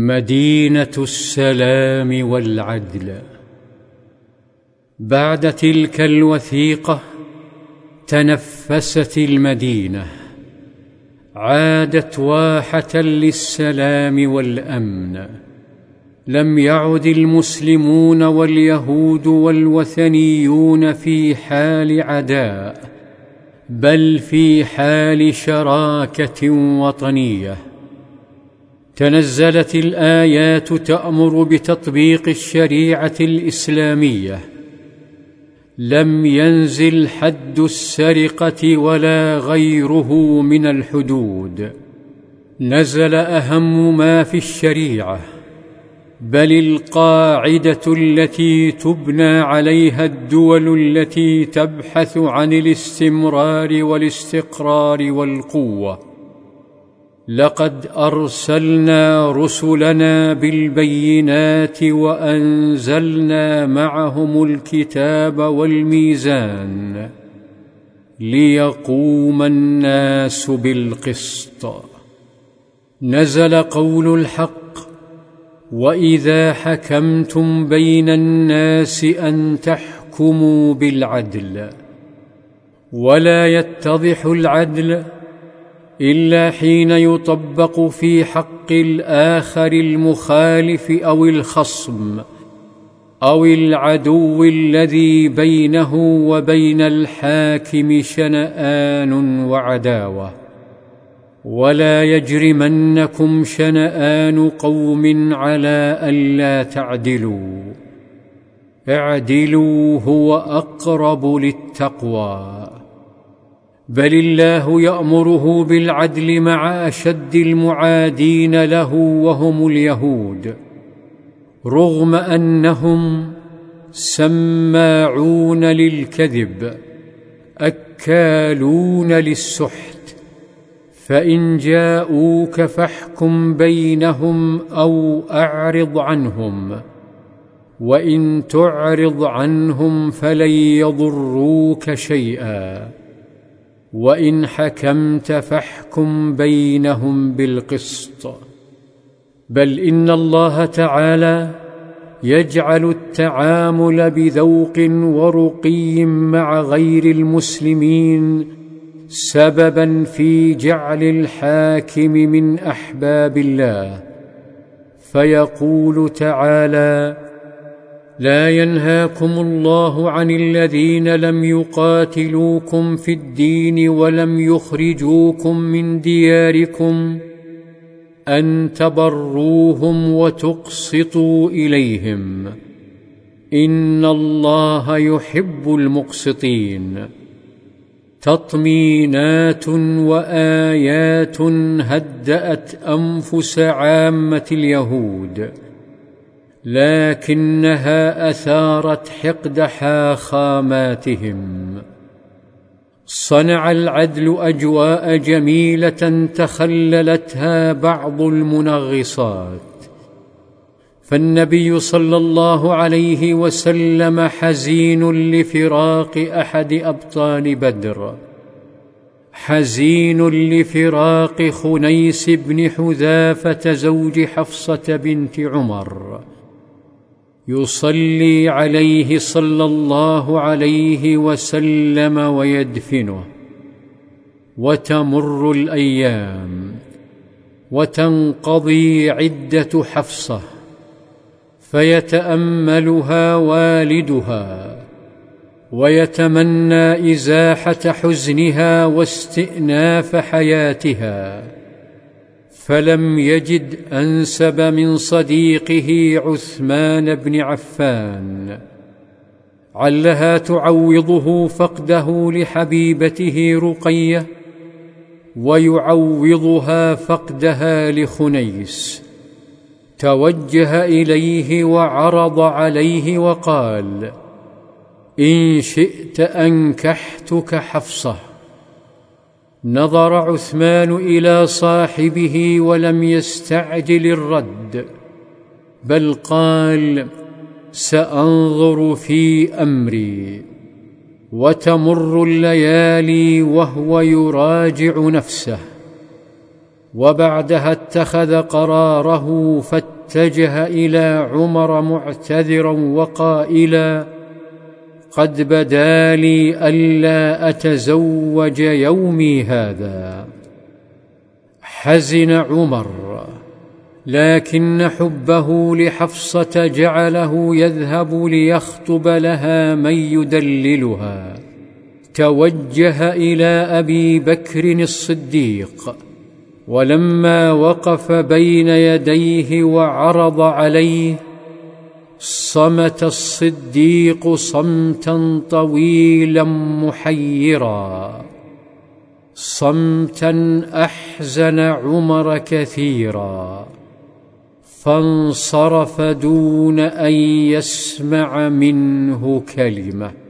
مدينة السلام والعدل. بعد تلك الوثيقة تنفست المدينة عادت واحة للسلام والأمن. لم يعد المسلمون واليهود والوثنيون في حال عداء بل في حال شراكة وطنية. تنزلت الآيات تأمر بتطبيق الشريعة الإسلامية. لم ينزل حد السرقة ولا غيره من الحدود. نزل أهم ما في الشريعة بل القاعدة التي تبنى عليها الدول التي تبحث عن الاستمرار والاستقرار والقوة. لقد أرسلنا رسلنا بالبينات وأنزلنا معهم الكتاب والميزان ليقوم الناس بالقسط. نزل قول الحق وإذا حكمتم بين الناس أن تحكموا بالعدل ولا يتضح العدل إلا حين يطبق في حق الآخر المخالف أو الخصم أو العدو الذي بينه وبين الحاكم شنآن وعداوة. ولا يجرمنكم شنآن قوم على ألا تعدلوا. اعدلوا هو أقرب للتقوى. بل الله يأمره بالعدل مع أشد المعادين له وهم اليهود رغم أنهم سماعون للكذب أكالون للسحت فإن جاءوك فاحكم بينهم أو أعرض عنهم وإن تعرض عنهم فلن يضروك شيئا. وإن حكمت فاحكم بينهم بالقسط. بل إن الله تعالى يجعل التعامل بذوق ورقي مع غير المسلمين سببا في جعل الحاكم من أحباب الله. فيقول تعالى لا ينهاكم الله عن الذين لم يقاتلوكم في الدين ولم يخرجوكم من دياركم أن تبروهم وتقسطوا إليهم. إن الله يحب المقسطين. تطمينات وآيات هدأت أنفس عامة اليهود. لكنها أثارت حقد حاخاماتهم. صنع العدل أجواء جميلة تخللتها بعض المنغصات. فالنبي صلى الله عليه وسلم حزين لفراق أحد أبطال بدر. حزين لفراق خنيس بن حذافة زوج حفصة بنت عمر. يصلي عليه صلى الله عليه وسلم ويدفنه. وتمر الأيام. وتنقضي عدة حفصة. فيتأملها والدها. ويتمنى إزاحة حزنها واستئناف حياتها. فلم يجد أنسب من صديقه عثمان بن عفان. علها تعوضه فقده لحبيبته رقية ويعوضها فقدها لخنيس. توجه إليه وعرض عليه وقال إن شئت أنكحتك حفصة. نظر عثمان إلى صاحبه ولم يستعجل الرد بل قال سأنظر في أمري وتمر الليالي وهو يراجع نفسه وبعدها اتخذ قراره فاتجه إلى عمر معتذرا وقائلا قد بدا لي ألا أتزوج يومي هذا. حزن عمر لكن حبه لحفصة جعله يذهب ليخطب لها من يدللها. توجه إلى أبي بكر الصديق ولما وقف بين يديه وعرض عليه صمت الصديق صمتا طويلا محيرا. صمتا أحزن عمر كثيرا. فانصرف دون أن يسمع منه كلمة.